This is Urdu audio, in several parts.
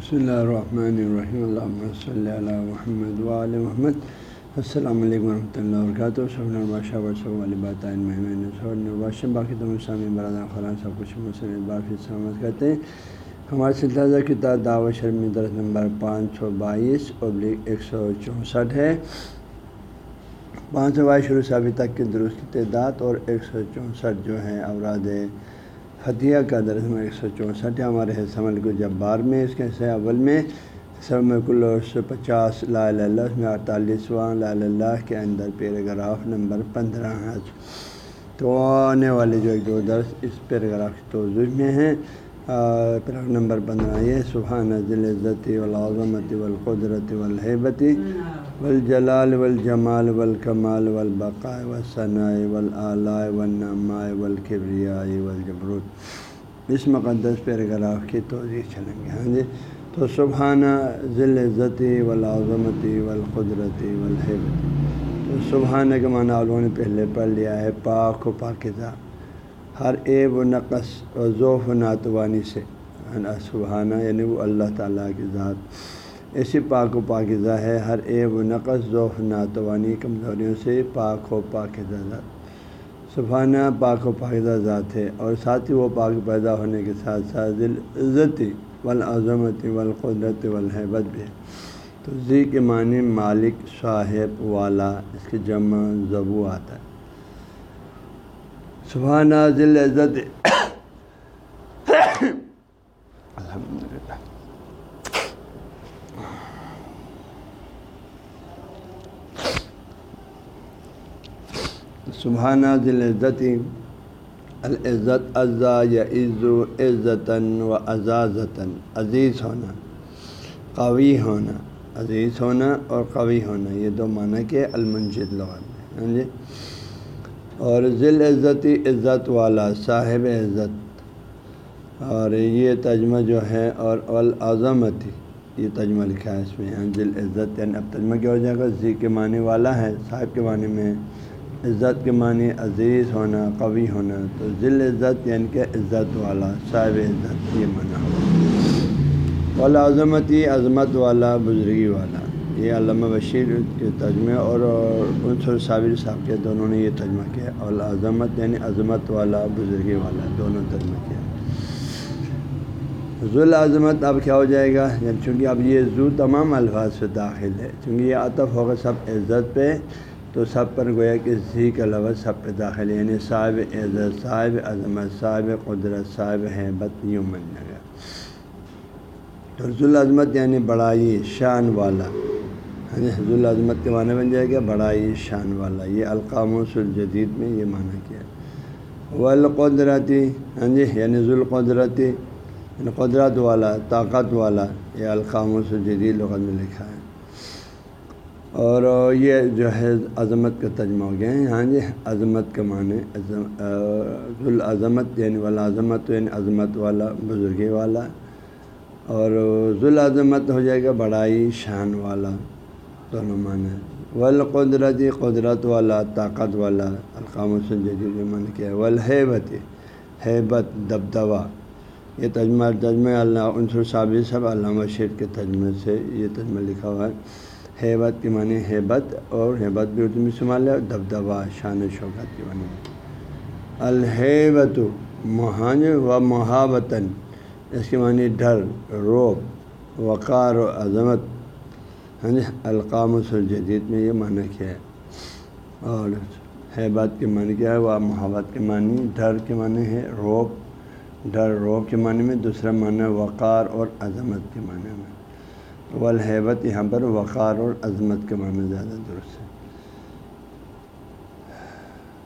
بسم اللہ الرحمن الرحیم اللہ صلی اللہ محمد وعلی محمد السلام علیکم ورحمۃ اللہ وبرکاتہ صحیح الباشہ ورثہ علی بات باقی تم اسلامی برادر خران سب کچھ مسلم باقی سلامت کرتے ہیں ہمارے سلطہ کتاب دعوت شرمی درخت نمبر پانچ سو بائیس ابلیغ ایک سو چونسٹھ ہے پانچ سو بائیس شروع سے ابھی تک کی درست کی تعداد اور ایک سو چونسٹھ جو ہے اوراد فتح کا درس میں ایک سو چونسٹھ ہے، ہمارے حصمل کو جب بار میں، اس کے حصہ اول میں سب میں کل سو پچاس، لا اللہ، اس میں اڑتالیسواں، لا اللہ کے اندر پیراگراف نمبر پندرہ ہے۔ تو آنے والے جو ایک دو درس اس پیراگراف کی توضع میں ہیں۔ پیراگراف نمبر پندرہ یہ سبحان ذل عزتی والعظمتی والقدرت والحبتی والجلال والجمال والکمال والبقاء والثناء والآلاء والنماء والکبریاء والجبروت۔ اس مقدس پیراگراف کی توضیع چلیں گے۔ ہاں جی تو سبحانہ ذل عزتی والعظمتی والقدرتی والحبتی تو سبحانہ کے معنی علوم نے پہلے پڑھ لیا ہے، پاک و پاکزہ ہر عیب و نقص و ذوف و ناتوانی سے۔ سبحانہ یعنی وہ اللہ تعالیٰ کی ذات۔ ایسی پاک و پاکزہ ہے، ہر عیب و نقص ذوف ناتوانی، کمزوریوں سے پاک و پاکزہ ذات۔ سبحانہ، پاک و پاکزہ ذات ہے۔ اور ساتھ ہی وہ پاک پیدا ہونے کے ساتھ ساتھ دل عزتی والعظمتی والقدرت والحبت بھی ہے۔ تو زی کے معنی مالک، صاحب، والا، اس کے جمع ضبو آتا ہے۔ سبحانہ ذل عزت الحمد للہ سبحانہ ذل عزت العزت ازا یا عزو عزتاً و عزازتاً۔ عزیز ہونا، قوی ہونا۔ عزیز ہونا اور قوی ہونا، یہ دو معنی کے المنجد لغت میں ہاں جی؟ اور ذیل عزتی عزت والا صاحب عزت۔ اور یہ تجمہ جو ہے، اور العظمتی یہ تجمہ لکھا ہے اس میں۔ یعنی ہاں ذیل عزت یعنی اب تجمہ کیا ہو جائے گا؟ ذی کے معنی والا ہے، صاحب کے معنی میں عزت کے معنی عزیز ہونا، قوی ہونا۔ تو ذیل عزت یعنی کہ عزت والا، صاحب عزت، یہ معنی۔ ہو والعظمتی، عظمت والا، بزرگی والا۔ یہ علامہ بشیر کے ترجمے اور انصر صابر صاحب کے دونوں نے یہ ترجمہ کیا اور عظمت یعنی عظمت والا، بزرگی والا، دونوں ترجمہ کیا ذوال عظمت اب کیا ہو جائے گا؟ یعنی چونکہ اب یہ زو تمام الفاظ سے داخل ہے، چونکہ یہ عطف ہوگا سب عزت پہ، تو سب پر گویا کہ ذی کا لفظ سب پہ داخل ہے۔ یعنی صاحب عزت، صاحب عظمت، صاحب قدرت، صاحب حیبت، یوں من جائے گا تو ذوال یعنی بڑائی، شان والا۔ ہاں جی حضول عظمت کے معنی بن جائے گا، بڑائی، شان والا، یہ القام الجدید میں یہ معنی کیا والقدرتی ہاں جی یعنی ذوالقدرتی یعنی قدرت والا، طاقت والا، یہ القام الجدید لغت میں لکھا ہے۔ اور یہ جو ہے، عظمت کا تجمہ ہو گیا ہے۔ ہاں جی عظمت کا معنی ذوالعظمت یعنی والعظمت یعنی عظمت والا، بزرگی والا۔ اور ذوالعظمت ہو جائے گا، بڑائی، شان والا۔ معنی والقدرتی، قدرت والا، طاقت والا القام جدید من کیا والحیبت، حیبت دبدبا یہ تجمہ تجمہ اللہ عنصر صابر صاحب علامہ شیر کے تجمے سے یہ تجمہ لکھا ہوا ہے۔ حیبت کے معنی حیبت اور حیبت بھی اردو میں استعمال ہے دبدبا شان شوکت کے معنی۔ الحیبت مہانج و محابتاً اس کے معنی ڈر، روب، وقار و عظمت۔ ہاں جی القام الجدید میں یہ معنی کیا ہے؟ اور حیبات کے معنی کیا ہے؟ وہ محبت کے معنی، ڈر کے معنی ہے، روب، ڈر، روب کے معنی میں، دوسرا معنی وقار اور عظمت کے معنی میں۔ والحیبت یہاں پر وقار اور عظمت کے معنی زیادہ درست ہے۔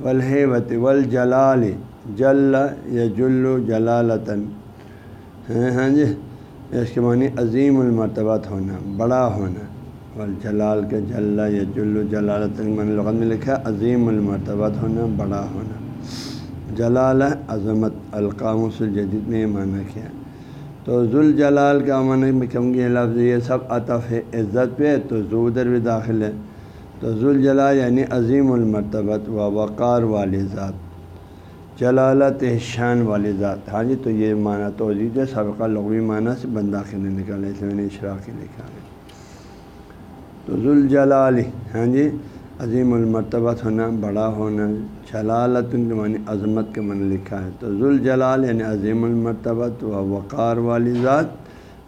والحیبت والجلال، جل یا جلو جلالتاً۔ ہاں جی اس کے معنی عظیم المرتبات ہونا، بڑا ہونا۔ والجلال کے جل یا جلو جلالت من لغت میں لکھا عظیم المرتبت ہونا، بڑا ہونا۔ جلال عظمت القام الجدید نے یہ معنی کیا تو ذوالجلال کا معنی میں کہوں گی لفظ یہ سب عطف ہے، عزت پہ تو زو ادھر بھی داخل ہے۔ تو ذوالجلال یعنی عظیم المرتبت و وقار والی ذات، جلالت شان والی ذات۔ ہاں جی تو یہ معنی توجید ہے، سابقہ لغوی معنی سے بندہ کے نہیں نکالے اس میں نے اشراقی لکھا ہے۔ تو ذوالجلالی ہاں جی؟ عظیم المرتبت ہونا بڑا ہونا جلالت معنی عظمت کے من لکھا ہے۔ تو ذوالجلال یعنی عظیم المرتبت و وقار والی ذات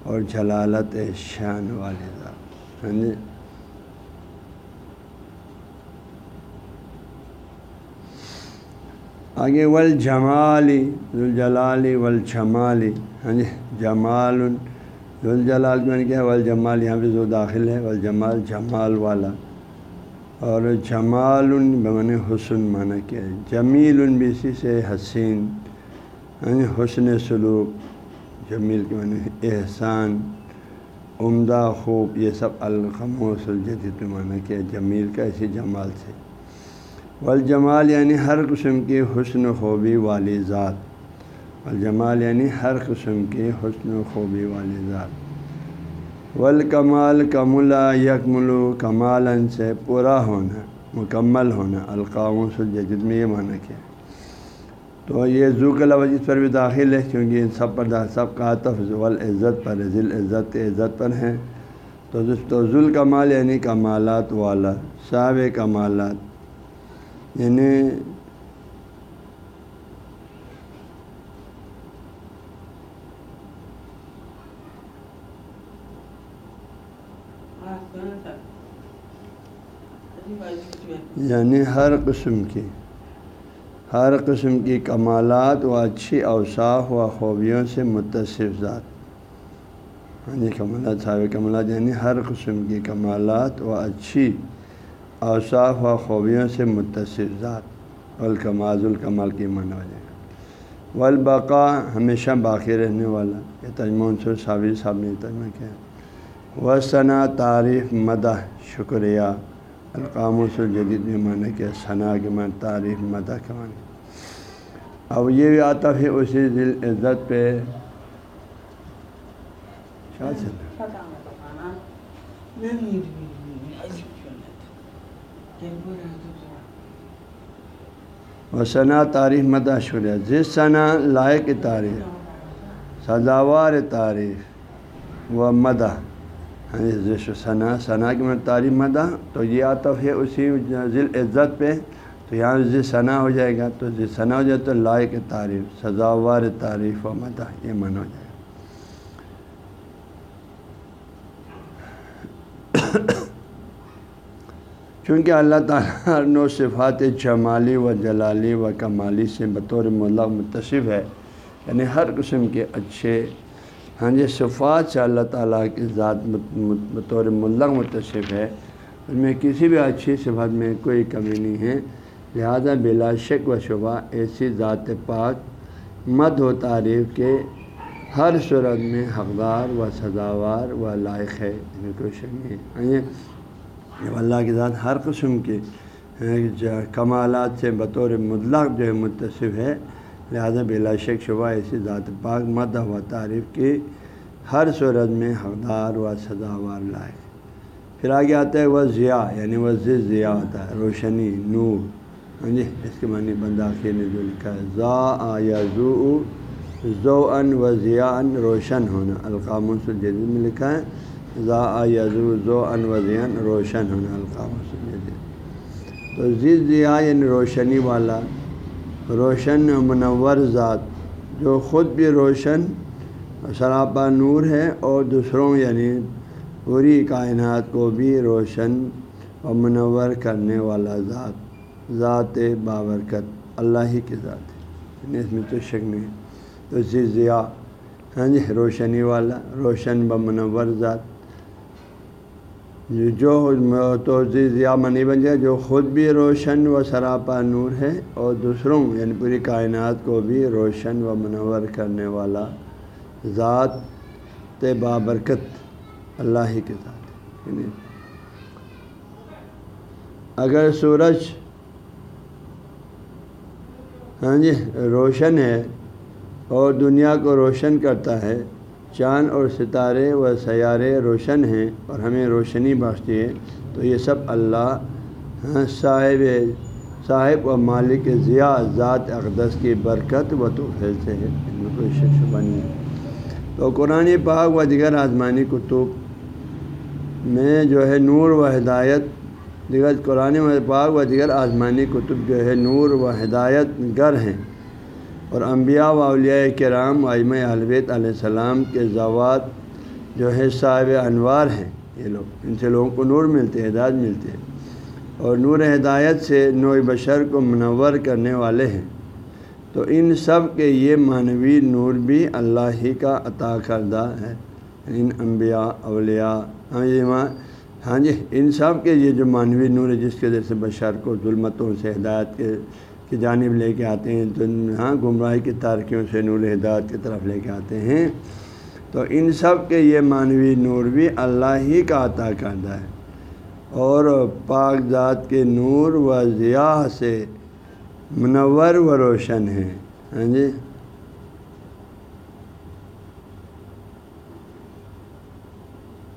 اور جلالت شان والی ذات ہاں جی؟ آگے ول جمالی ذوالجلالی ول جمالی ہاں جی؟ جمال ذوالجلال میں کیا ول جمال یہاں پہ جو داخل ہے ول جمال جمال والا۔ اور جمال بمن حسن معنی کیا ہے۔ جمیل بھی اسی سے حسین یعنی حسن سلوک، جمیل کے معنی احسان، عمدہ خوب، یہ سب الخموس الجدید معنی کیا جمیل کا اسی جمال سے۔ والجمال یعنی ہر قسم کی حسن خوبی والی ذات۔ والجمال یعنی ہر قسم کی حسن و خوبی والی ذات۔ والکمال کملا یکمل و کمال سے پورا ہونا، مکمل ہونا القام الجد میں یہ معنی کیا تو یہ ذو کا لفظ اس پر بھی داخل ہے کیونکہ ان سب پر سب کا عطف عزت پر ذیل عزت عزت پر ہیں۔ تو ذوال کمال یعنی کمالات والا صاحب کمالات یعنی یعنی ہر قسم کی، ہر قسم کی کمالات و اچھی اوصاف و خوبیوں سے متصف ذات۔ ہاں جی کمالات، صاحب کمالات یعنی ہر قسم کی کمالات و اچھی اوصاف و خوبیوں سے متصر ذات۔ الکماز الکمال کی من ہو جائے گا والبقا ہمیشہ باقی رہنے والا۔ یہ تجمہ عنصر صابر صاحب نے تجمہ کیا۔ و ثنا تعریف مدح، شکریہ۔ القام الجدید میں معنی کیا ثنا کے من تعریف مدح کے معنی اب یہ بھی آتا ہے اسی دل عزت پہ۔ و ثنا تعریف مدہ شکریہ جس ثنا لائق تاریخ سزاوار تاریخ و ہاں ثنا ثنا کی مطلب میں تعریف مدہ تو یہ عطف ہے اسی ذیل عزت پہ، تو یہاں جس ثنا ہو جائے گا، تو جس ثنا ہو جائے تو لائق تعریف، سزاوار تعریف و مدہ یہ من ہو جائے چونکہ اللہ تعالیٰ نو صفات جمالی و جلالی و کمالی سے بطور ملا متصف ہے یعنی ہر قسم کے اچھے ہاں جی صفات سے اللہ تعالیٰ کی ذات بطور ملا متصف ہے۔ ان میں کسی بھی اچھی صفات میں کوئی کمی نہیں ہے۔ لہذا بلا شک و شبہ ایسی ذات پاک مد و تعریف کے ہر صورت میں حقدار و سزاوار و لائق ہے۔ ان میں کوئی شک نہیں ہے۔ اللہ کی ذات ہر قسم کے کمالات سے بطور مطلق جو ہے متصف ہے لہذا بلا شک شبہ ایسی ذات پاک مد و تعریف کی ہر صورت میں حقدار و سزاوار لائق۔ پھر آگے آتا ہے وہ ضیاء یعنی وہ ضیاء ہوتا ہے روشنی، نور۔ ہاں جی اس کے معنی بنداخی نے جو لکھا ہے ذا آ یا زو زو ان و ضیاء ان روشن ہونا۔ القام جدید میں لکھا ہے ذا یزو ذو انوزین روشن ہونا۔ القام تو ضیا یعنی روشنی والا۔ روشن منور ذات، جو خود بھی روشن، سراپا نور ہے اور دوسروں یعنی پوری کائنات کو بھی روشن و منور کرنے والا ذات ذات بابرکت اللہ ہی کی ذات ہے۔ یعنی اس میں تو شک نہیں تو ضیا ہاں جی روشنی والا، روشن ب منور ذات جو تو ضیا منی بن جائے، جو خود بھی روشن و سراپا نور ہے اور دوسروں یعنی پوری کائنات کو بھی روشن و منور کرنے والا ذات بابرکت اللہ ہی کے ساتھ یعنی اگر سورج ہاں جی روشن ہے اور دنیا کو روشن کرتا ہے چاند اور ستارے و سیارے روشن ہیں اور ہمیں روشنی بخشتی ہے، تو یہ سب اللہ ہاں، صاحب صاحب و مالک ضیاء، ذات اقدس کی برکت و تو سے ہے۔ ان میں کوئی شک شبہ نہیں۔ ہے تو قرآن پاک و دیگر آزمانی کتب میں جو ہے نور و ہدایت، دیگر قرآن پاک و دیگر آزمانی کتب جو ہے نور و ہدایت گر ہیں۔ اور انبیاء و اولیاء کرام عیم الویت علیہ السلام کے ذوات جو ہے صاحب انوار ہیں، یہ لوگ۔ ان سے لوگوں کو نور ملتے، ہدایت ملتے ہیں اور نور ہدایت سے نوع بشر کو منور کرنے والے ہیں۔ تو ان سب کے یہ معنوی نور بھی اللہ ہی کا عطا کردہ ہے۔ ان انبیاء، اولیاء ہاں جی ہاں, ہاں جی ان سب کے یہ جو معنوی نور ہے، جس کے وجہ سے بشر کو ظلمتوں سے، ہدایت کے کی جانب لے کے آتے ہیں، تو ہاں گمراہی کی تارکیوں سے نور ہدایت کی طرف لے کے آتے ہیں۔ تو ان سب کے یہ معنوی نور بھی اللہ ہی کا عطا کردہ ہے۔ اور پاک ذات کے نور و ضیاء سے منور و روشن ہیں۔ ہاں جی۔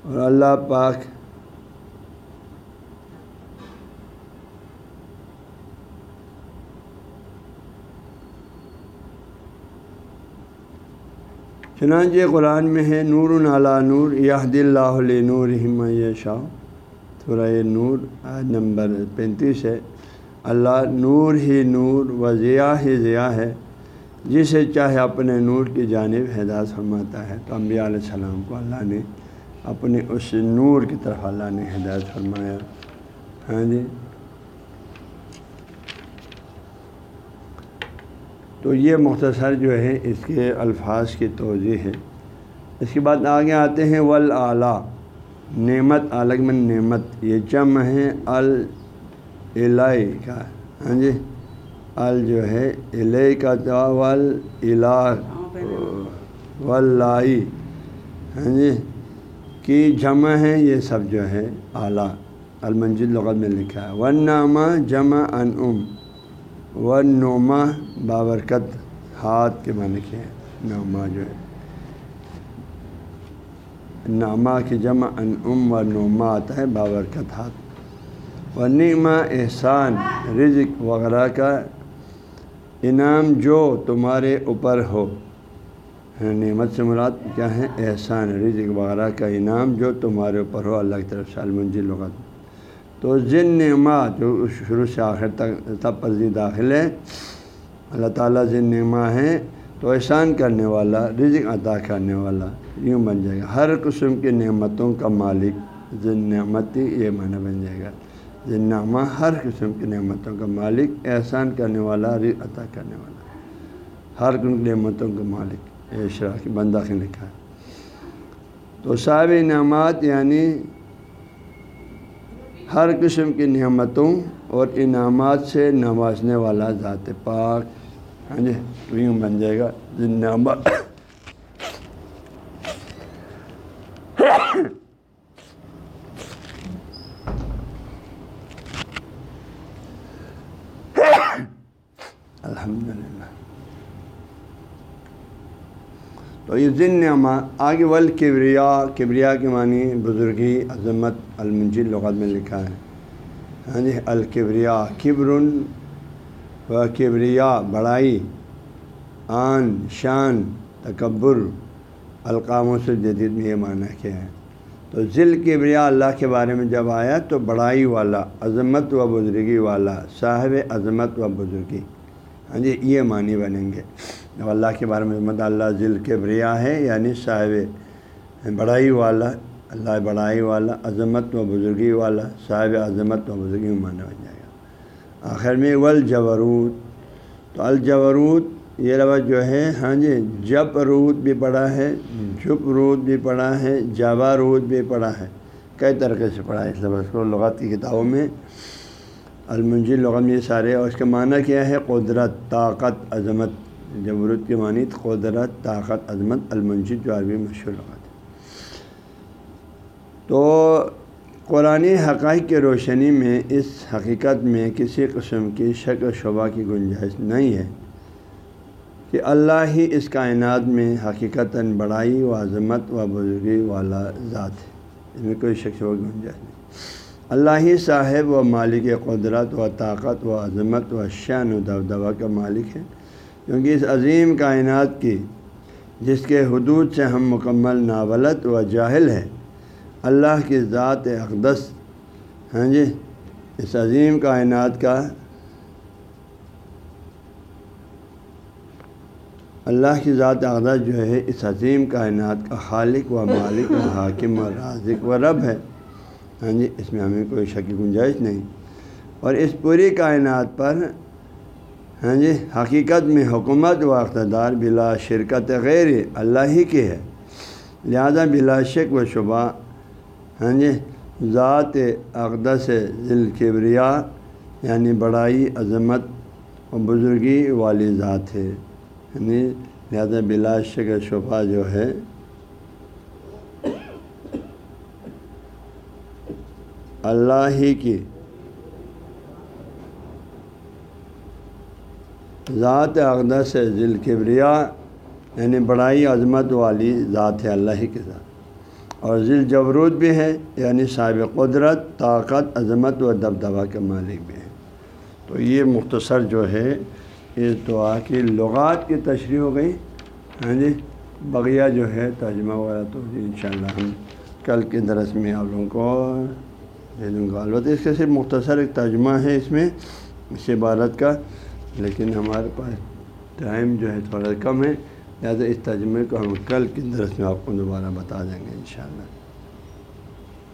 اور اللہ پاک چنانچہ قرآن میں ہے، نور علا نور یہد اللہ نور شاہ سورہ نور نمبر پینتیس ہے۔ اللہ نور ہی نور و ضیاء ہی ضیاء ہے۔ جسے چاہے اپنے نور کی جانب ہدایت فرماتا ہے۔ تو انبیاء علیہ السلام کو اللہ نے اپنے اس نور کی طرف اللہ نے ہدایت فرمایا۔ ہاں جی؟ تو یہ مختصر جو ہے اس کے الفاظ کی توضیع ہے اس کے بعد آگے آتے ہیں ول اعلیٰ نعمت الگ من نعمت۔ یہ چم ہے اللائی کا۔ ہاں جی؟ ال جو ہے الہ کا ول الا ولائی ہاں جی؟ کی جمع ہے یہ سب جو ہے اعلیٰ المنجد لغت میں لکھا ہے۔ ون نامہ جمع ان ام۔ و نعما بابرکت ہاتھ کے معنی کے نعما جو ہے۔ نامہ کی جمع ان ام و نعما آتا ہے، بابرکت ہاتھ۔ و نعمہ احسان، رزق وغیرہ کا انعام جو تمہارے اوپر ہو۔ یعنی نعمت سے مراد کیا ہے؟ احسان، رزق وغیرہ کا انعام جو تمہارے اوپر ہو، اللہ کی طرف سے المنجی لغت تو ذن نعمات جو شروع سے آخر تک سب پر زی داخل ہے اللہ تعالیٰ ذن نعما ہے تو احسان کرنے والا، رزق عطا کرنے والا یوں بن جائے گا۔ ہر قسم کی نعمتوں کا مالک ذن نعمتی یہ معنی بن جائے گا۔ ذن نعمہ ہر قسم کی نعمتوں کا مالک، احسان کرنے والا، رزق عطا کرنے والا۔ ہر قسم کی نعمتوں کا مالک اشرا کی بندہ کے لکھا ہے تو صاحب انعامات یعنی ہر قسم کی نعمتوں اور انعامات سے نوازنے والا ذات پاک۔ ہاں جی تو یوں بن جائے گا۔ نعمت الحمد للہ تو یہ ذن نعمہ آگے ول کبریا کبریا کے معنی بزرگی، عظمت المنجل لغت میں لکھا ہے۔ ہاں جی الکبریا کبر و کبریا، بڑائی، آن، شان، تکبر القاموں سے جدید میں یہ معنی کیا ہے۔ تو ذیل کبریا اللہ کے بارے میں جب آیا تو بڑائی والا، عظمت و بزرگی والا، صاحب عظمت و بزرگی۔ ہاں جی یہ معنی بنیں گے۔ جب اللہ کے بارے میں مد اللہ ذیل کے بریا ہے یعنی صاحب بڑائی والا، اللہ بڑائی والا، عظمت و بزرگی والا، صاحب عظمت و بزرگی مانا بن جائے گا۔ آخر میں والجورود تو الجورود یہ لفظ جو ہے ہاں جی جب رود بھی پڑھا ہے، جب رود بھی پڑھا ہے جبا رود بھی پڑھا ہے، کئی طریقے سے پڑھا ہے۔ اس لفظ کو لغات کی کتابوں میں المنجی لغت میں یہ سارے اور اس کا معنی کیا ہے؟ قدرت، طاقت، عظمت۔ جبرت کے معنی قدرت، طاقت، عظمت المنشد جو عربی مشہور لگا ہے۔ تو قرآن حقائق کی روشنی میں، اس حقیقت میں کسی قسم کی شک و شبہ کی گنجائش نہیں ہے کہ اللہ ہی اس کائنات میں حقیقت بڑائی و عظمت و بزرگی والا ذات ہے۔ اس میں کوئی شک شبہ کی گنجائش نہیں۔ اللہ ہی صاحب و مالک قدرت و طاقت و عظمت و شان و دبدبا کا مالک ہے کیونکہ اس عظیم کائنات کی، جس کے حدود سے ہم مکمل ناولت و جاہل ہے اللہ کی ذات اقدس۔ ہاں جی اس عظیم کائنات کا اللہ کی ذات اقدس جو ہے، اس عظیم کائنات کا خالق و مالک و حاکم و رازق و رب ہے۔ ہاں جی اس میں ہمیں کوئی شک گنجائش نہیں۔ اور اس پوری کائنات پر ہاں جی حقیقت میں حکومت و اقتدار بلا شرکت غیر اللہ ہی کی ہے۔ لہذا بلا شک و شبہ ہاں جی ذات اقدس ذیل کبریا یعنی بڑائی، عظمت و بزرگی والی ذات ہے۔ یعنی لہذا بلا شک و شبہ جو ہے اللہ ہی کی ذات اقدس ذیل کبریا یعنی بڑائی عظمت والی ذات ہے اللہ ہی کے ساتھ اور ذیل جبروت بھی ہے یعنی صاحب قدرت، طاقت، عظمت و دبدبا کے مالک بھی ہے تو یہ مختصر جو ہے، اس دعا کی لغات کی تشریح ہو گئی۔ ہاں جی بقیہ جو ہے ترجمہ وغیرہ تو انشاءاللہ ہم کل کے درس میں آپ لوگوں کو دے دوں گا البتہ اس کا صرف مختصر ایک ترجمہ ہے اس میں، اس عبارت کا، لیکن ہمارے پاس ٹائم جو ہے تھوڑا کم ہے۔ لہٰذا اس ترجمے کو ہم کل کے درس میں آپ کو دوبارہ بتا دیں گے انشاءاللہ۔